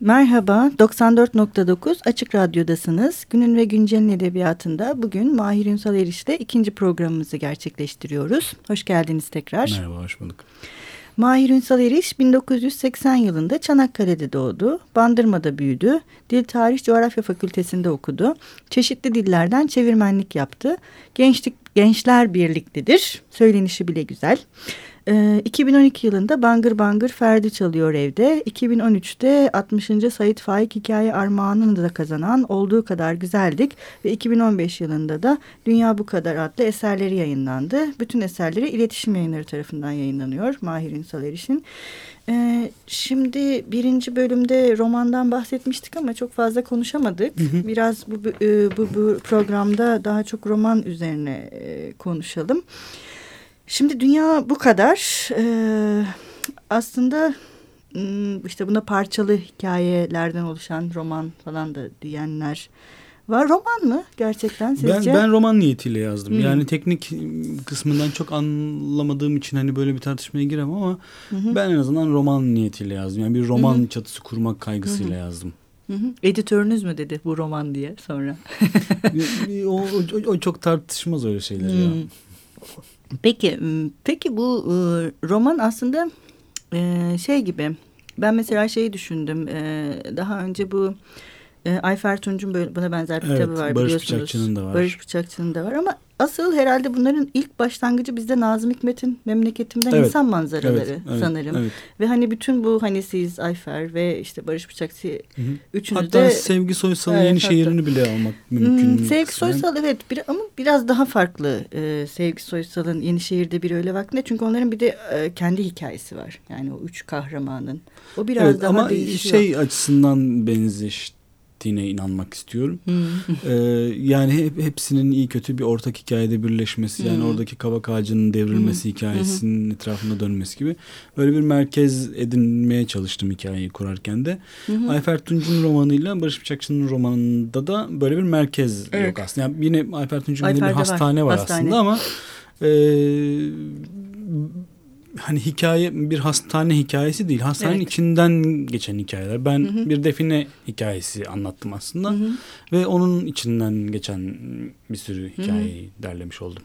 Merhaba, 94.9 Açık Radyo'dasınız. Günün ve Güncel'in edebiyatında bugün Mahir Ünsal Eriş'te ikinci programımızı gerçekleştiriyoruz. Hoş geldiniz tekrar. Merhaba, hoş bulduk. Mahir Ünsal Eriş 1980 yılında Çanakkale'de doğdu. Bandırma'da büyüdü. Dil Tarih Coğrafya Fakültesinde okudu. Çeşitli dillerden çevirmenlik yaptı. Gençlik Gençler Birliklidir. Söylenişi bile güzel. 2012 ee, yılında Bangır Bangır Ferdi çalıyor evde. 2013'te 60. Sait Faik Hikaye Armağanını da kazanan Olduğu Kadar Güzeldik ve 2015 yılında da Dünya Bu Kadar adlı eserleri yayınlandı. Bütün eserleri iletişim yayınları tarafından yayınlanıyor Mahir Ünsal Eriş'in. Ee, şimdi birinci bölümde romandan bahsetmiştik ama çok fazla konuşamadık. Biraz bu, bu, bu programda daha çok roman üzerine e, konuşalım. Şimdi dünya bu kadar. Ee, aslında hmm, işte buna parçalı hikayelerden oluşan roman falan da diyenler var. Roman mı gerçekten sizce? Ben, ben roman niyetiyle yazdım. Hmm. Yani teknik kısmından çok anlamadığım için hani böyle bir tartışmaya giremem ama hı ben en azından roman niyetiyle yazdım. Yani bir roman hı çatısı kurmak kaygısıyla hı yazdım. Hı hı. Editörünüz mü dedi bu roman diye sonra? o, o, o çok tartışmaz öyle şeyler hmm. ya. Peki, peki bu roman aslında şey gibi. Ben mesela şeyi düşündüm. Daha önce bu Ayfer Tunç'un buna benzer bir evet, kitabı var Barış biliyorsunuz. Barış Bıçakçı'nın da var. Barış Bıçakçı'nın da var ama asıl herhalde bunların ilk başlangıcı bizde Nazım Hikmet'in memleketimden evet. insan manzaraları evet, sanırım. Evet. Ve hani bütün bu hani siz Ayfer ve işte Barış Bıçakçı hı hı. üçünüz hatta de. Sevgi Soysal'ın evet, yeni şehrini bile almak mümkün. Hmm, Sevgi Soysal evet bir, ama biraz daha farklı e, Sevgi Soysal'ın yeni şehirde bir öyle vakti. Çünkü onların bir de e, kendi hikayesi var. Yani o üç kahramanın. O biraz evet, daha ama değişiyor. şey açısından benzeşti ettiğine inanmak istiyorum. ee, yani hep, hepsinin iyi kötü bir ortak hikayede birleşmesi yani oradaki kavak ağacının devrilmesi hikayesinin etrafında dönmesi gibi böyle bir merkez edinmeye çalıştım hikayeyi kurarken de. Ayfer Tunç'un romanıyla Barış Bıçakçı'nın romanında da böyle bir merkez evet. yok aslında. Yani yine Ayfer Tunç'un bir hastane var, var hastane. aslında ama e, hani hikaye bir hastane hikayesi değil. Hastanenin evet. içinden geçen hikayeler. Ben hı hı. bir define hikayesi anlattım aslında. Hı hı. Ve onun içinden geçen bir sürü hikayeyi hı hı. derlemiş oldum.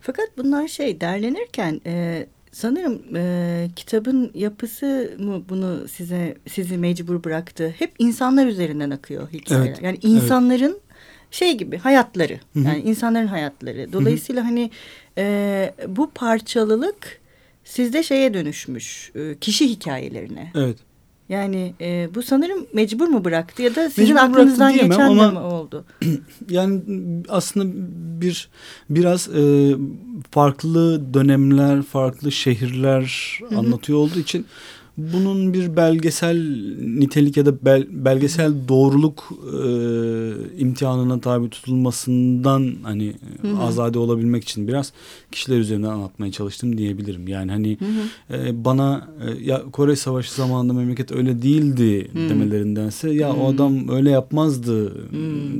Fakat bunlar şey derlenirken e, sanırım e, kitabın yapısı mı bunu size sizi mecbur bıraktı? Hep insanlar üzerinden akıyor hikayeler. Evet. Yani insanların evet. şey gibi hayatları. Hı hı. Yani insanların hayatları. Dolayısıyla hı hı. hani e, bu parçalılık sizde şeye dönüşmüş e, kişi hikayelerine. Evet. Yani e, bu sanırım mecbur mu bıraktı ya da sizin mecbur aklınızdan geçen ama, mi oldu? Yani aslında bir biraz e, farklı dönemler, farklı şehirler Hı -hı. anlatıyor olduğu için bunun bir belgesel nitelik ya da bel, belgesel doğruluk e, imtihanına tabi tutulmasından hani hı hı. azade olabilmek için biraz kişiler üzerinden anlatmaya çalıştım diyebilirim. Yani hani hı hı. E, bana e, ya Kore Savaşı zamanında memleket öyle değildi hı. demelerindense ya hı. o adam öyle yapmazdı hı.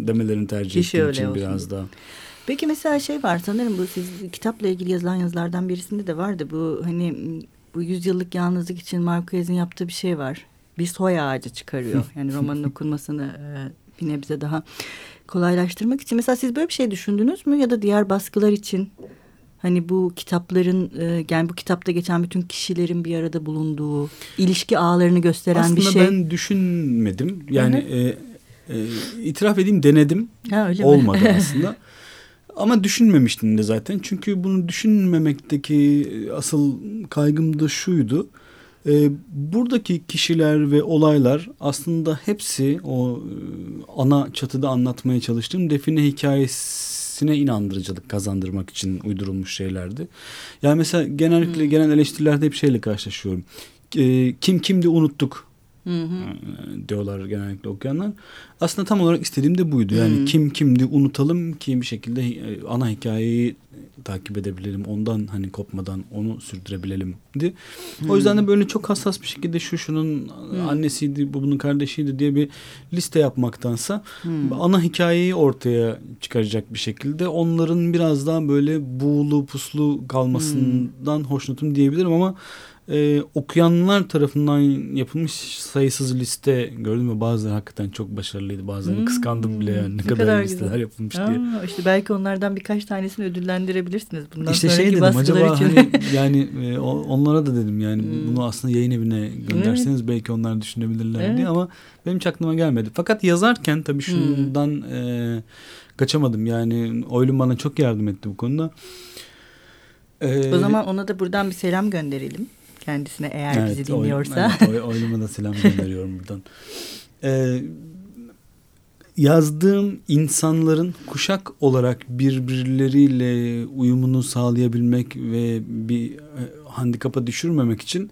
demelerini tercih Kişi ettiğim için olsun. biraz daha. Peki mesela şey var sanırım bu siz kitapla ilgili yazılan yazılardan birisinde de vardı bu hani bu yüzyıllık yalnızlık için Marquez'in yaptığı bir şey var. Bir soy ağacı çıkarıyor. Yani romanın okunmasını e, bir nebze daha kolaylaştırmak için. Mesela siz böyle bir şey düşündünüz mü? Ya da diğer baskılar için hani bu kitapların e, yani bu kitapta geçen bütün kişilerin bir arada bulunduğu ilişki ağlarını gösteren Aslında bir şey. Aslında ben düşünmedim. Yani e, e, itiraf edeyim denedim. Ha, öyle Olmadı mi? aslında. Ama düşünmemiştim de zaten. Çünkü bunu düşünmemekteki asıl kaygım da şuydu. E, buradaki kişiler ve olaylar aslında hepsi o e, ana çatıda anlatmaya çalıştığım define hikayesine inandırıcılık kazandırmak için uydurulmuş şeylerdi. Yani mesela genellikle hmm. genel eleştirilerde hep şeyle karşılaşıyorum. E, kim kimdi unuttuk Hı hı. diyorlar genellikle okuyanlar. Aslında tam olarak istediğim de buydu. Yani hı. kim kimdi unutalım ki bir şekilde e, ana hikayeyi takip edebilelim. Ondan hani kopmadan onu sürdürebilelim di. O yüzden de böyle çok hassas bir şekilde şu şunun hı. annesiydi, bu bunun kardeşiydi diye bir liste yapmaktansa hı. ana hikayeyi ortaya çıkaracak bir şekilde onların biraz daha böyle buğulu puslu kalmasından hı. hoşnutum diyebilirim ama e, okuyanlar tarafından yapılmış sayısız liste gördüm mü bazıları hakikaten çok başarılıydı bazılarını hmm. kıskandım bile yani ne, ne kadar, kadar listeler yapılmış Aa, diye. İşte belki onlardan birkaç tanesini ödüllendirebilirsiniz. Bundan işte şey dedim acaba için. hani yani e, onlara da dedim yani hmm. bunu aslında yayın evine gönderseniz evet. belki onlar düşünebilirler evet. diye ama benim hiç aklıma gelmedi. Fakat yazarken tabii şundan hmm. e, kaçamadım yani Oylum bana çok yardım etti bu konuda. Ee, o zaman ona da buradan bir selam gönderelim kendisine eğer evet, bizi dinliyorsa. Oy, evet, oyluma da selam gönderiyorum buradan. Ee, yazdığım insanların kuşak olarak birbirleriyle uyumunu sağlayabilmek ve bir e, handikapa düşürmemek için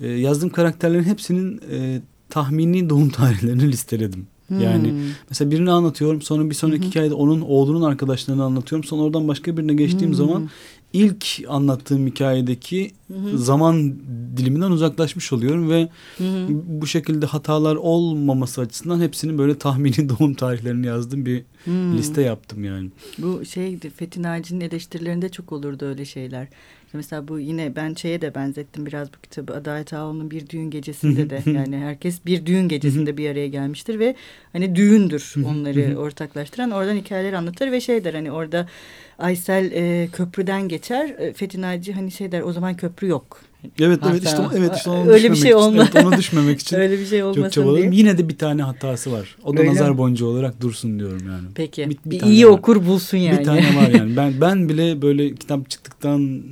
e, yazdığım karakterlerin hepsinin e, tahmini doğum tarihlerini listeledim. Yani hmm. mesela birini anlatıyorum sonra bir sonraki hmm. hikayede onun oğlunun arkadaşlarını anlatıyorum. Sonra oradan başka birine geçtiğim hmm. zaman ilk anlattığım hikayedeki Hı-hı. zaman diliminden uzaklaşmış oluyorum ve Hı-hı. bu şekilde hatalar olmaması açısından hepsinin böyle tahmini doğum tarihlerini yazdığım bir Hı-hı. liste yaptım yani. Bu şeydi Fethi Naci'nin eleştirilerinde çok olurdu öyle şeyler. Mesela bu yine ben şeye de benzettim biraz bu kitabı. Adalet Ağoğlu'nun bir düğün gecesinde de. Yani herkes bir düğün gecesinde bir araya gelmiştir ve hani düğündür onları ortaklaştıran. Oradan hikayeler anlatır ve şey der hani orada Aysel e, köprüden geçer. E, Fethi Naci hani şey der o zaman köprü yok. Evet Hatta, evet işte evet işte ona öyle bir şey olma. Evet, ona düşmemek için. öyle bir şey olmasın çok çabaladım. diye. Yine de bir tane hatası var. O da öyle nazar boncuğu olarak dursun diyorum yani. Peki. Bir, bir, bir iyi var. okur bulsun yani. Bir tane var yani. Ben ben bile böyle kitap çıktıktan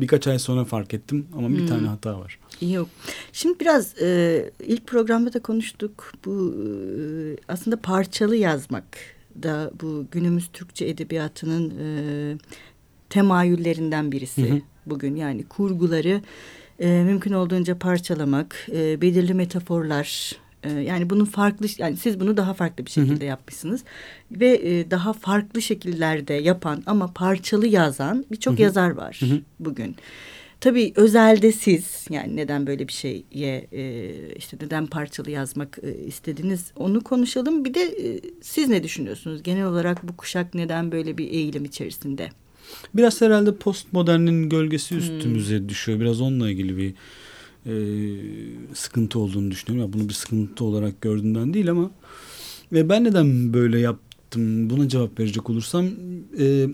birkaç ay sonra fark ettim ama bir hmm. tane hata var. Yok. Şimdi biraz e, ilk programda da konuştuk. Bu e, aslında parçalı yazmak da bu günümüz Türkçe edebiyatının e, temayüllerinden birisi hı hı. Bugün. Yani kurguları e, mümkün olduğunca parçalamak, e, belirli metaforlar, e, yani bunun farklı yani siz bunu daha farklı bir şekilde hı hı. yapmışsınız ve e, daha farklı şekillerde yapan ama parçalı yazan birçok yazar var hı hı. bugün. Tabii özelde siz yani neden böyle bir şeye e, işte neden parçalı yazmak e, istediniz onu konuşalım. Bir de e, siz ne düşünüyorsunuz? Genel olarak bu kuşak neden böyle bir eğilim içerisinde? Biraz herhalde postmodernin gölgesi hmm. üstümüze hmm. düşüyor. Biraz onunla ilgili bir e, sıkıntı olduğunu düşünüyorum. Ya bunu bir sıkıntı olarak gördüğümden değil ama ve ben neden böyle yaptım buna cevap verecek olursam e,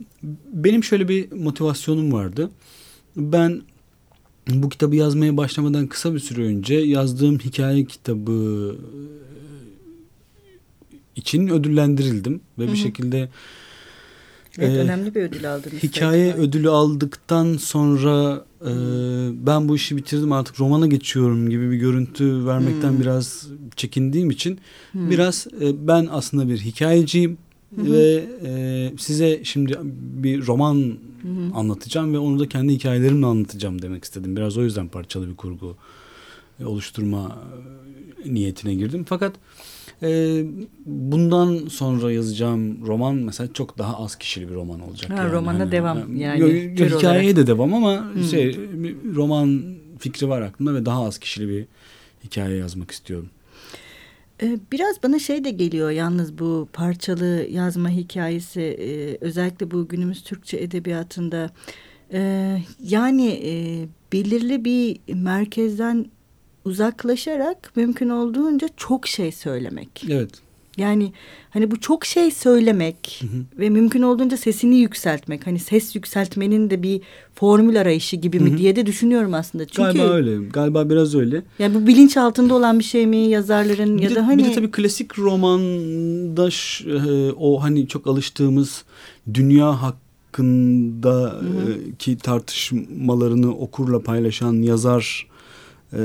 benim şöyle bir motivasyonum vardı. Ben bu kitabı yazmaya başlamadan kısa bir süre önce yazdığım hikaye kitabı için ödüllendirildim ve Hı-hı. bir şekilde Evet, e, önemli bir ödül aldınız. Hikaye zaten. ödülü aldıktan sonra e, ben bu işi bitirdim artık romana geçiyorum gibi bir görüntü vermekten hmm. biraz çekindiğim için hmm. biraz e, ben aslında bir hikayeciyim Hı Ve e, size şimdi bir roman hı hı. anlatacağım ve onu da kendi hikayelerimle anlatacağım demek istedim. Biraz o yüzden parçalı bir kurgu e, oluşturma e, niyetine girdim. Fakat e, bundan sonra yazacağım roman mesela çok daha az kişili bir roman olacak. Ha, yani. Romana hani, devam yani. yani hikayeye de devam ama hı. şey roman fikri var aklımda ve daha az kişili bir hikaye yazmak istiyorum. Ee, biraz bana şey de geliyor yalnız bu parçalı yazma hikayesi e, özellikle bu günümüz Türkçe edebiyatında e, yani e, belirli bir merkezden uzaklaşarak mümkün olduğunca çok şey söylemek. Evet. Yani hani bu çok şey söylemek hı hı. ve mümkün olduğunca sesini yükseltmek. Hani ses yükseltmenin de bir formül arayışı gibi mi hı hı. diye de düşünüyorum aslında. Çünkü galiba öyle. Galiba biraz öyle. Yani bu bilinç altında olan bir şey mi yazarların bir ya de, da hani. Bir de tabii klasik romanda e, o hani çok alıştığımız dünya hakkındaki tartışmalarını okurla paylaşan yazar e,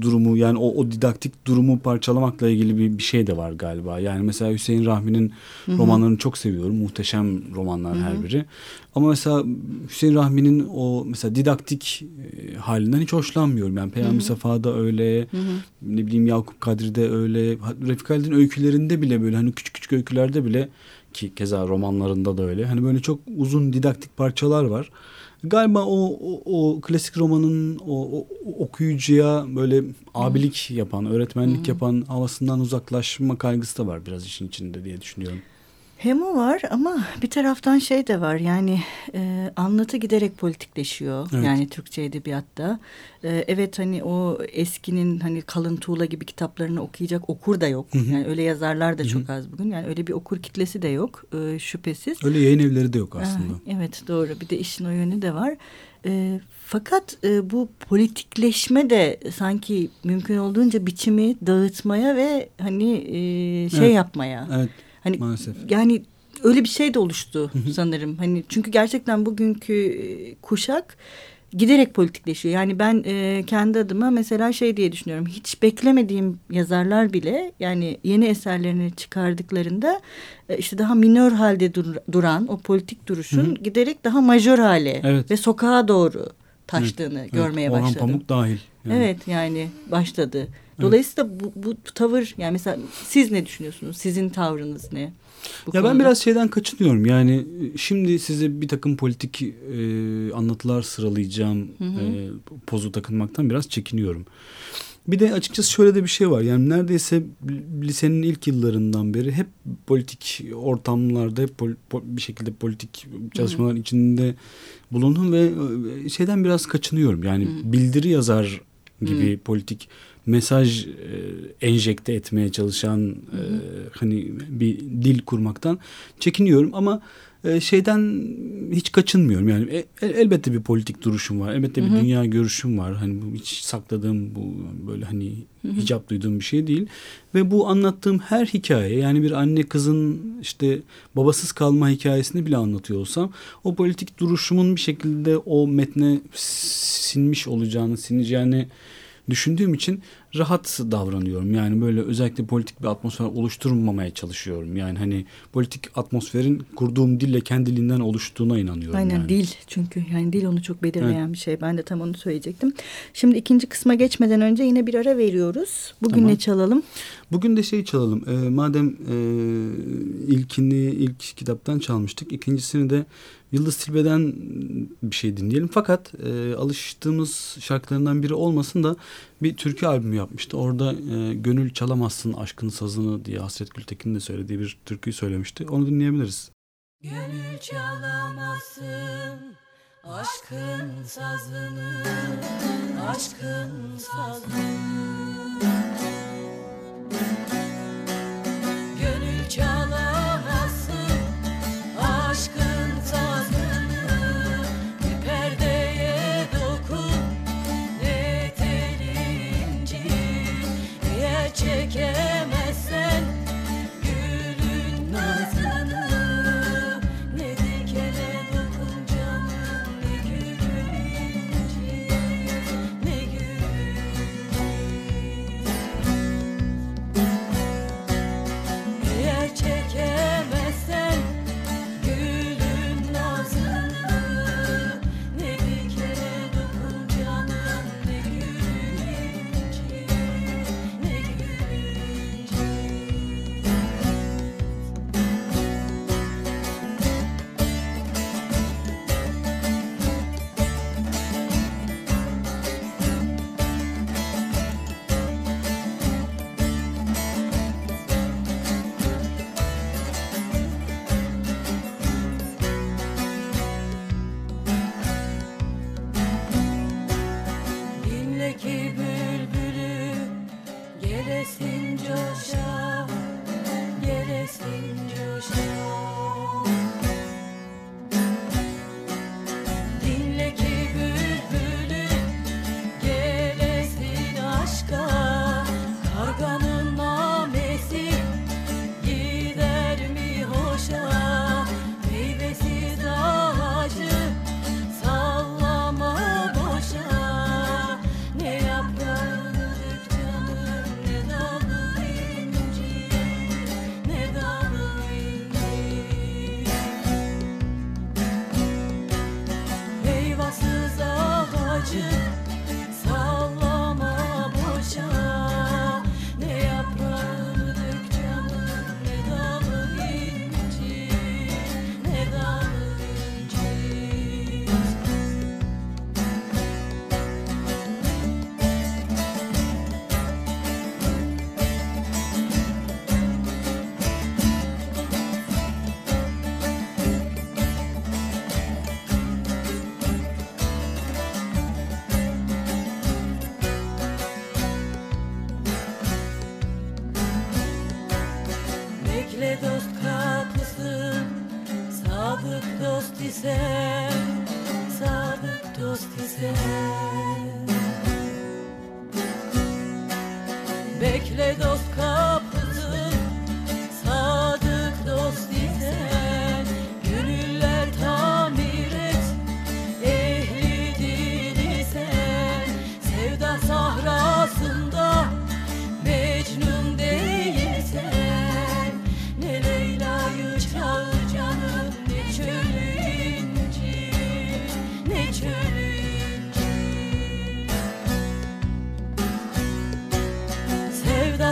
durumu yani o, o didaktik durumu parçalamakla ilgili bir, bir şey de var galiba. Yani mesela Hüseyin Rahmi'nin romanlarını çok seviyorum. Muhteşem romanlar Hı-hı. her biri. Ama mesela Hüseyin Rahmi'nin o mesela didaktik e, halinden hiç hoşlanmıyorum. Yani Peyami Safa'da öyle, Hı-hı. ne bileyim Yakup Kadri'de öyle, Refik Halid'in öykülerinde bile böyle hani küçük küçük öykülerde bile ki keza romanlarında da öyle. Hani böyle çok uzun didaktik parçalar var. Galiba o, o, o klasik romanın o, o okuyucuya böyle abilik yapan, öğretmenlik hmm. yapan havasından uzaklaşma kaygısı da var biraz işin içinde diye düşünüyorum. Hem o var ama bir taraftan şey de var yani e, anlatı giderek politikleşiyor evet. yani Türkçe edebiyatta. E, evet hani o eskinin hani kalın tuğla gibi kitaplarını okuyacak okur da yok. Hı hı. Yani öyle yazarlar da hı hı. çok az bugün. Yani öyle bir okur kitlesi de yok e, şüphesiz. Öyle yayın evleri de yok aslında. E, evet doğru bir de işin o yönü de var. E, fakat e, bu politikleşme de sanki mümkün olduğunca biçimi dağıtmaya ve hani e, şey evet. yapmaya. Evet Hani Maalesef. yani öyle bir şey de oluştu sanırım. Hani çünkü gerçekten bugünkü e, kuşak giderek politikleşiyor. Yani ben e, kendi adıma mesela şey diye düşünüyorum. Hiç beklemediğim yazarlar bile yani yeni eserlerini çıkardıklarında e, işte daha minör halde dur, duran o politik duruşun Hı -hı. giderek daha majör hale evet. ve sokağa doğru taştığını evet, görmeye evet. başladım. Orhan Pamuk dahil. Yani. Evet yani başladı. Dolayısıyla bu, bu tavır yani mesela siz ne düşünüyorsunuz? Sizin tavrınız ne? Bu ya konuda? ben biraz şeyden kaçınıyorum. Yani e, şimdi size bir takım politik e, anlatılar sıralayacağım hı hı. E, pozu takınmaktan biraz çekiniyorum. Bir de açıkçası şöyle de bir şey var. Yani neredeyse lisenin ilk yıllarından beri hep politik ortamlarda hep pol, pol, bir şekilde politik çalışmalar içinde bulundum ve e, şeyden biraz kaçınıyorum. Yani Hı-hı. bildiri yazar gibi Hı-hı. politik mesaj e, enjekte etmeye çalışan e, hani bir dil kurmaktan çekiniyorum ama e, şeyden hiç kaçınmıyorum yani e, elbette bir politik duruşum var elbette bir hı hı. dünya görüşüm var hani bu hiç sakladığım bu böyle hani hı hı. hicap duyduğum bir şey değil ve bu anlattığım her hikaye yani bir anne kızın işte babasız kalma hikayesini bile anlatıyor olsam o politik duruşumun bir şekilde o metne sinmiş olacağını sineceğini düşündüğüm için rahat davranıyorum. Yani böyle özellikle politik bir atmosfer oluşturmamaya çalışıyorum. Yani hani politik atmosferin kurduğum dille kendiliğinden oluştuğuna inanıyorum. Aynen yani. dil çünkü yani dil onu çok belirleyen evet. bir şey. Ben de tam onu söyleyecektim. Şimdi ikinci kısma geçmeden önce yine bir ara veriyoruz. Bugün tamam. ne çalalım? Bugün de şey çalalım. E, madem e, ilkini ilk kitaptan çalmıştık. ikincisini de Yıldız Tilbe'den bir şey dinleyelim. Fakat e, alıştığımız şarkılarından biri olmasın da bir türkü albümü yapmıştı. Orada e, Gönül Çalamazsın Aşkın Sazını diye Hasret Gültekin'in de söylediği bir türküyü söylemişti. Onu dinleyebiliriz. Gönül çalamazsın aşkın sazını, aşkın sazını.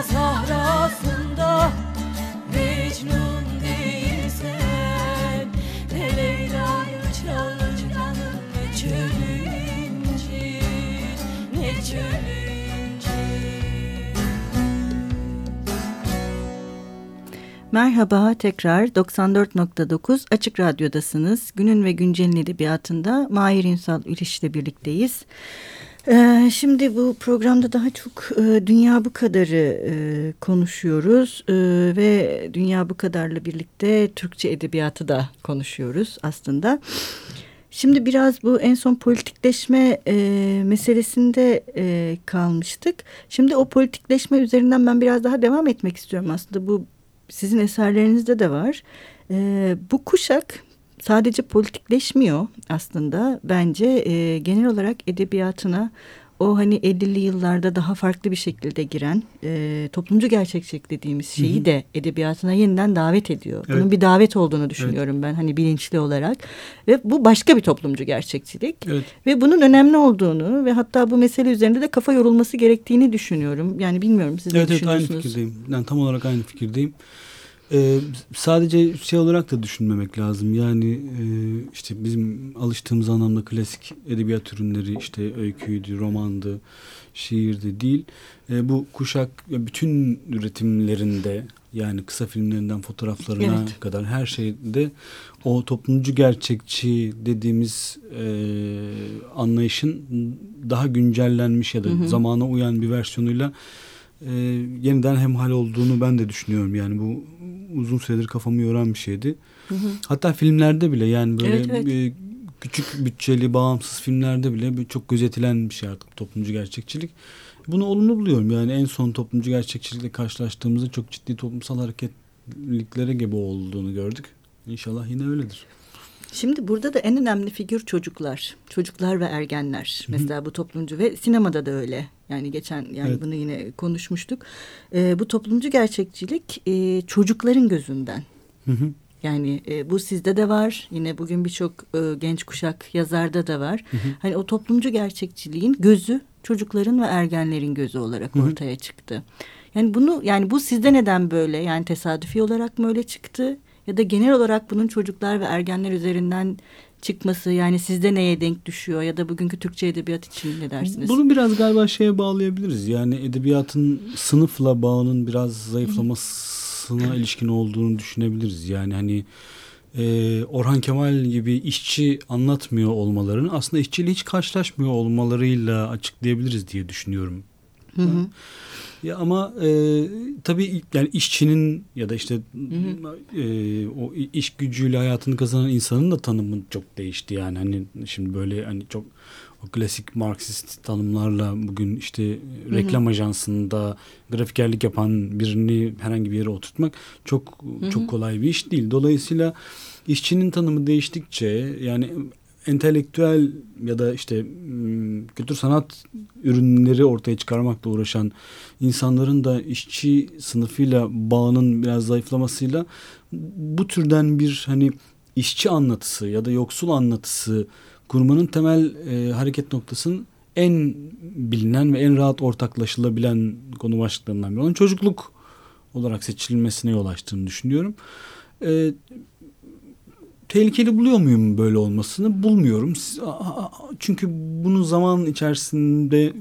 Sahrasında Mecnun değilsen Ne Leyla'yı çal Ne çölü incir Ne çölü Merhaba tekrar 94.9 Açık Radyo'dasınız. Günün ve Güncel'in edebiyatında Mahir Ünsal Üriş'le birlikteyiz. Ee, şimdi bu programda daha çok e, Dünya Bu Kadar'ı e, konuşuyoruz e, ve Dünya Bu Kadar'la birlikte Türkçe edebiyatı da konuşuyoruz aslında. Şimdi biraz bu en son politikleşme e, meselesinde kalmıştık. Şimdi o politikleşme üzerinden ben biraz daha devam etmek istiyorum aslında. Bu sizin eserlerinizde de var. E, bu kuşak sadece politikleşmiyor aslında. Bence e, genel olarak edebiyatına o hani 50'li yıllarda daha farklı bir şekilde giren e, toplumcu gerçekçilik dediğimiz şeyi hı hı. de edebiyatına yeniden davet ediyor. Evet. Bunun bir davet olduğunu düşünüyorum evet. ben hani bilinçli olarak. Ve bu başka bir toplumcu gerçekçilik. Evet. Ve bunun önemli olduğunu ve hatta bu mesele üzerinde de kafa yorulması gerektiğini düşünüyorum. Yani bilmiyorum siz evet, ne düşünüyorsunuz? Evet aynı fikirdeyim. Yani tam olarak aynı fikirdeyim. Ee, sadece şey olarak da düşünmemek lazım. Yani e, işte bizim alıştığımız anlamda klasik edebiyat ürünleri işte öyküydü, romandı, şiirdi değil. E, bu kuşak bütün üretimlerinde yani kısa filmlerinden fotoğraflarına evet. kadar her şeyde o toplumcu gerçekçi dediğimiz e, anlayışın daha güncellenmiş ya da hı hı. zamana uyan bir versiyonuyla e, yeniden hemhal olduğunu ben de düşünüyorum. Yani bu uzun süredir kafamı yoran bir şeydi. Hı hı. Hatta filmlerde bile yani böyle evet, evet. Küçük bütçeli bağımsız filmlerde bile çok gözetilen bir şey artık toplumcu gerçekçilik. Bunu olumlu buluyorum. Yani en son toplumcu gerçekçilikle karşılaştığımızda çok ciddi toplumsal hareketliklere gebe olduğunu gördük. İnşallah yine öyledir. Şimdi burada da en önemli figür çocuklar. Çocuklar ve ergenler. Hı -hı. Mesela bu toplumcu ve sinemada da öyle. Yani geçen yani evet. bunu yine konuşmuştuk. Ee, bu toplumcu gerçekçilik e, çocukların gözünden. Hı hı. Yani e, bu sizde de var. Yine bugün birçok e, genç kuşak yazarda da var. Hı hı. Hani o toplumcu gerçekçiliğin gözü çocukların ve ergenlerin gözü olarak hı hı. ortaya çıktı. Yani bunu yani bu sizde neden böyle? Yani tesadüfi olarak mı öyle çıktı? Ya da genel olarak bunun çocuklar ve ergenler üzerinden çıkması yani sizde neye denk düşüyor ya da bugünkü Türkçe edebiyat için ne dersiniz? Bunu biraz galiba şeye bağlayabiliriz. Yani edebiyatın sınıfla bağının biraz zayıflamasına ilişkin olduğunu düşünebiliriz. Yani hani e, Orhan Kemal gibi işçi anlatmıyor olmalarını aslında işçiyle hiç karşılaşmıyor olmalarıyla açıklayabiliriz diye düşünüyorum. Hı hı. Ya ama e, tabii yani işçinin ya da işte hı hı. E, o iş gücüyle hayatını kazanan insanın da tanımı çok değişti yani hani şimdi böyle hani çok o klasik Marksist tanımlarla bugün işte reklam hı hı. ajansında grafikerlik yapan birini herhangi bir yere oturtmak çok hı hı. çok kolay bir iş değil. Dolayısıyla işçinin tanımı değiştikçe yani entelektüel ya da işte kültür sanat ürünleri ortaya çıkarmakla uğraşan insanların da işçi sınıfıyla bağının biraz zayıflamasıyla bu türden bir hani işçi anlatısı ya da yoksul anlatısı kurmanın temel e, hareket noktasının en bilinen ve en rahat ortaklaşılabilen konu başlıklarından biri. Onun çocukluk olarak seçilmesine yol açtığını düşünüyorum. E, tehlikeli buluyor muyum böyle olmasını? Bulmuyorum. Çünkü bunun zaman içerisinde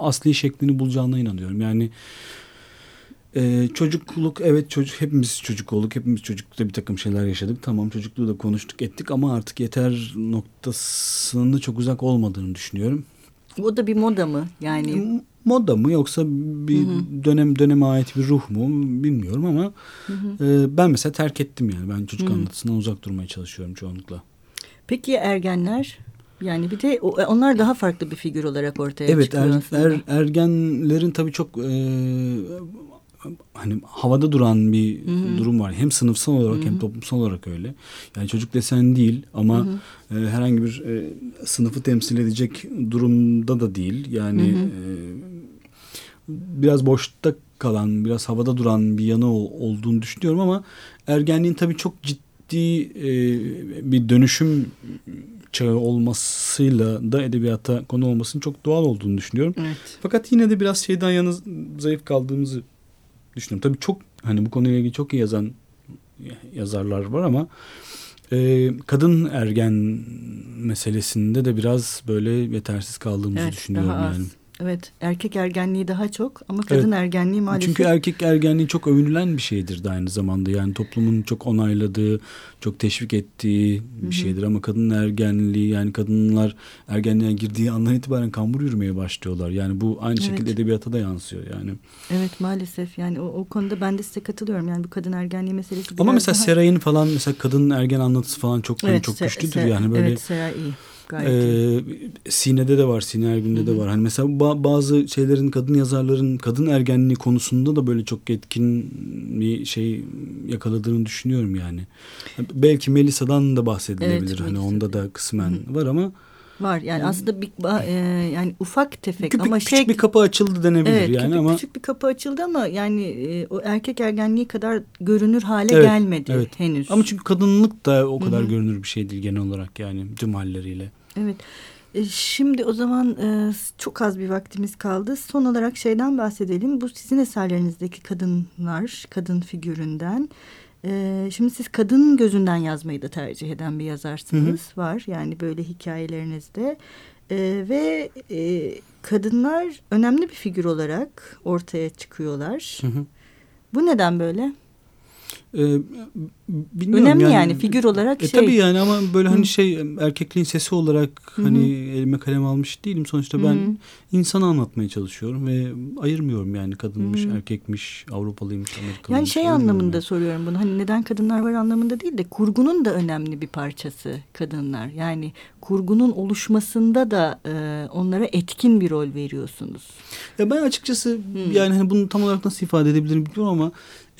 asli şeklini bulacağına inanıyorum. Yani ee, çocukluk evet çocuk hepimiz çocuk olduk hepimiz çocuklukta bir takım şeyler yaşadık tamam çocukluğu da konuştuk ettik ama artık yeter noktasının çok uzak olmadığını düşünüyorum. O da bir moda mı yani? Moda mı yoksa bir hı hı. dönem döneme ait bir ruh mu bilmiyorum ama hı hı. E, ben mesela terk ettim yani. Ben çocuk hı. anlatısından uzak durmaya çalışıyorum çoğunlukla. Peki ergenler? Yani bir de onlar daha farklı bir figür olarak ortaya evet, çıkıyor er, aslında. Evet er, ergenlerin tabii çok e, hani havada duran bir Hı-hı. durum var. Hem sınıfsal olarak Hı-hı. hem toplumsal olarak öyle. Yani çocuk desen değil ama e, herhangi bir e, sınıfı temsil edecek durumda da değil. Yani e, biraz boşta kalan, biraz havada duran bir yanı olduğunu düşünüyorum ama ergenliğin tabii çok ciddi e, bir dönüşüm çağı olmasıyla da edebiyata konu olmasının çok doğal olduğunu düşünüyorum. Evet. Fakat yine de biraz şeyden yana zayıf kaldığımızı düşünüyorum. Tabii çok hani bu konuyla ilgili çok iyi yazan yazarlar var ama e, kadın ergen meselesinde de biraz böyle yetersiz kaldığımızı evet, düşünüyorum yani. Az. Evet erkek ergenliği daha çok ama kadın evet. ergenliği maalesef. Çünkü erkek ergenliği çok övünülen bir şeydir de aynı zamanda. Yani toplumun çok onayladığı, çok teşvik ettiği bir Hı-hı. şeydir. Ama kadın ergenliği yani kadınlar ergenliğe girdiği andan itibaren kambur yürümeye başlıyorlar. Yani bu aynı evet. şekilde edebiyata da yansıyor yani. Evet maalesef yani o, o konuda ben de size katılıyorum. Yani bu kadın ergenliği meselesi. Ama mesela daha... Seray'ın falan mesela kadın ergen anlatısı falan çok evet, çok güçlüdür se- yani böyle. Evet Seray iyi. Ee, Sine'de de var, Sine Ergün'de de var. Hani mesela bazı şeylerin kadın yazarların kadın ergenliği konusunda da böyle çok etkin bir şey yakaladığını düşünüyorum yani. Belki Melisa'dan da bahsedilebilir. Evet, hani onda da kısmen Hı-hı. var ama var. Yani aslında bir e, yani ufak tefek küçük, ama küçük şey bir kapı açıldı denebilir evet, yani ama küçük bir kapı açıldı ama yani e, o erkek ergenliği kadar görünür hale evet, gelmedi evet. henüz. Ama çünkü kadınlık da o kadar Hı-hı. görünür bir şey değil genel olarak yani tüm halleriyle. Evet. E, şimdi o zaman e, çok az bir vaktimiz kaldı. Son olarak şeyden bahsedelim. Bu sizin eserlerinizdeki kadınlar, kadın figüründen. E, şimdi siz kadın gözünden yazmayı da tercih eden bir yazarsınız. Hı hı. Var yani böyle hikayelerinizde. Ve kadınlar önemli bir figür olarak ortaya çıkıyorlar. Hı hı. Bu neden böyle? Ee, Önemli yani, yani figür olarak e, şey. Tabii yani ama böyle hani şey erkekliğin sesi olarak Hı. hani elime kalem almış değilim. Sonuçta ben insanı anlatmaya çalışıyorum ve ayırmıyorum yani kadınmış, Hı. erkekmiş, Avrupalıymış, Amerikalıymış. Yani şey anlamında yani. soruyorum bunu. Hani neden kadınlar var anlamında değil de kurgunun da önemli bir parçası kadınlar. Yani kurgunun oluşmasında da e, onlara etkin bir rol veriyorsunuz. Ya ben açıkçası Hı. yani hani bunu tam olarak nasıl ifade edebilirim bilmiyorum ama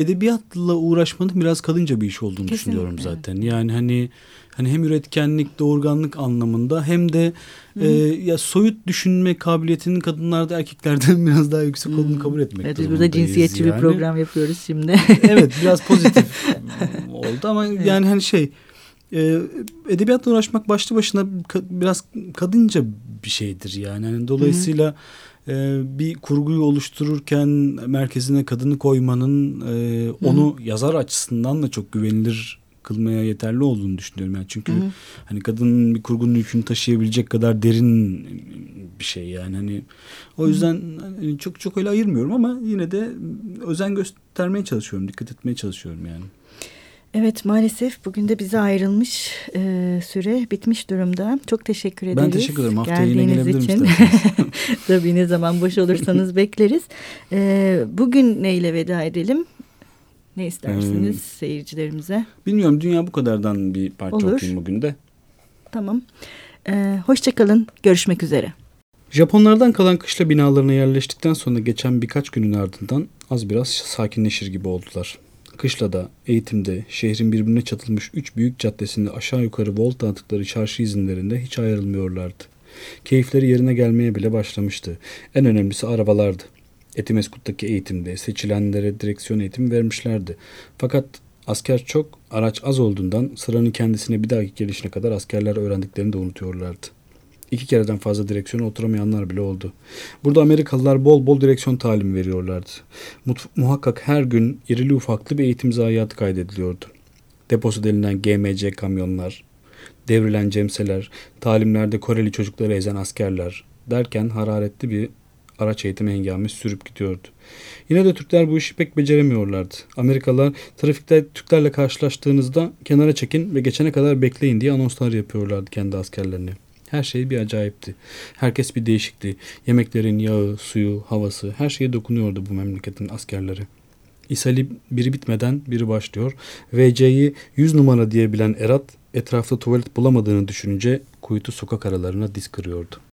edebiyatla uğraşmanın biraz kadınca bir iş olduğunu Kesinlikle. düşünüyorum zaten. Yani hani hani hem üretkenlik, doğurganlık anlamında hem de e, ya soyut düşünme kabiliyetinin kadınlarda erkeklerden biraz daha yüksek olduğunu kabul etmek Evet, burada cinsiyetçi yani. bir program yapıyoruz şimdi. evet, biraz pozitif oldu ama evet. yani hani şey e, edebiyatla uğraşmak başlı başına biraz kadınca bir şeydir yani. yani dolayısıyla Hı-hı e, bir kurguyu oluştururken merkezine kadını koymanın e, onu Hı. yazar açısından da çok güvenilir kılmaya yeterli olduğunu düşünüyorum. Yani çünkü Hı. hani kadının bir kurgunun yükünü taşıyabilecek kadar derin bir şey yani hani o yüzden hani çok çok öyle ayırmıyorum ama yine de özen göstermeye çalışıyorum, dikkat etmeye çalışıyorum yani. Evet maalesef bugün de bize ayrılmış e, süre bitmiş durumda. Çok teşekkür ederiz. Ben teşekkür ederim. Haftaya yine gelebilirim için. Tabii ne zaman boş olursanız bekleriz. E, bugün neyle veda edelim? Ne istersiniz hmm. seyircilerimize? Bilmiyorum dünya bu kadardan bir parça Olur. okuyayım bugün de. Tamam. E, Hoşçakalın. Görüşmek üzere. Japonlardan kalan kışla binalarına yerleştikten sonra geçen birkaç günün ardından az biraz sakinleşir gibi oldular. Kışlada, eğitimde, şehrin birbirine çatılmış üç büyük caddesinde aşağı yukarı volta attıkları çarşı izinlerinde hiç ayrılmıyorlardı. Keyifleri yerine gelmeye bile başlamıştı. En önemlisi arabalardı. Etimeskut'taki eğitimde seçilenlere direksiyon eğitimi vermişlerdi. Fakat asker çok, araç az olduğundan sıranın kendisine bir dahaki gelişine kadar askerler öğrendiklerini de unutuyorlardı. İki kereden fazla direksiyona oturamayanlar bile oldu. Burada Amerikalılar bol bol direksiyon talimi veriyorlardı. muhakkak her gün irili ufaklı bir eğitim zayiatı kaydediliyordu. Deposu delinen GMC kamyonlar, devrilen cemseler, talimlerde Koreli çocukları ezen askerler derken hararetli bir araç eğitimi hengamesi sürüp gidiyordu. Yine de Türkler bu işi pek beceremiyorlardı. Amerikalılar trafikte Türklerle karşılaştığınızda kenara çekin ve geçene kadar bekleyin diye anonslar yapıyorlardı kendi askerlerine. Her şey bir acayipti. Herkes bir değişikti. Yemeklerin yağı, suyu, havası her şeye dokunuyordu bu memleketin askerleri. İshali biri bitmeden biri başlıyor. VC'yi 100 numara diyebilen Erat etrafta tuvalet bulamadığını düşününce kuytu sokak aralarına diz kırıyordu.